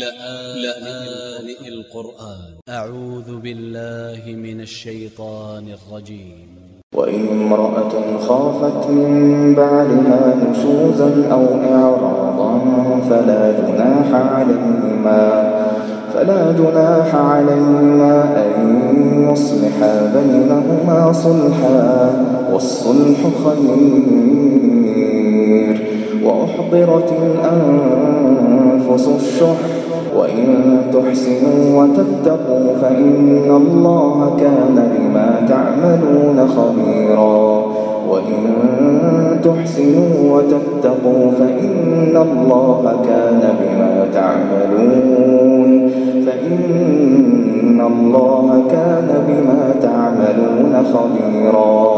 لآن القرآن. أ ع و ذ ب ا ل ل ه من ا ل ش ي ط ا ن ا ل ج ي م وإن امرأة خافت من بعلها نشوزا أو إعراضا فلا جناح عليهما فلا جناح عليهما أن يصلحا بينهما صلحا والصلح خير. وأحضرت الأنفس الشح وإن تحسنوا وتتقوا فإن الله كان بما تعملون خبيرا. وإن تحسنوا وتتقوا فإن الله كان بما تعملون. فإن الله كان بما تعملون خبيرا.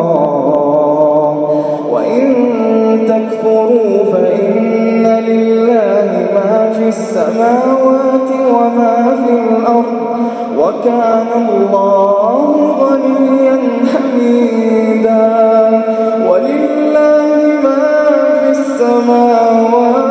السماوات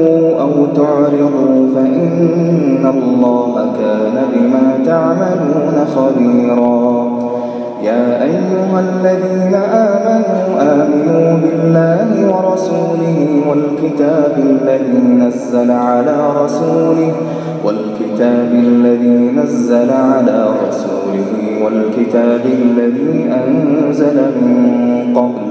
أو تعرضوا فإن الله كان بما تعملون خبيرا. يا أيها الذين آمنوا آمنوا بالله ورسوله والكتاب الذي نزل على رسوله والكتاب الذي نزل على رسوله والكتاب الذي أنزل من قبل.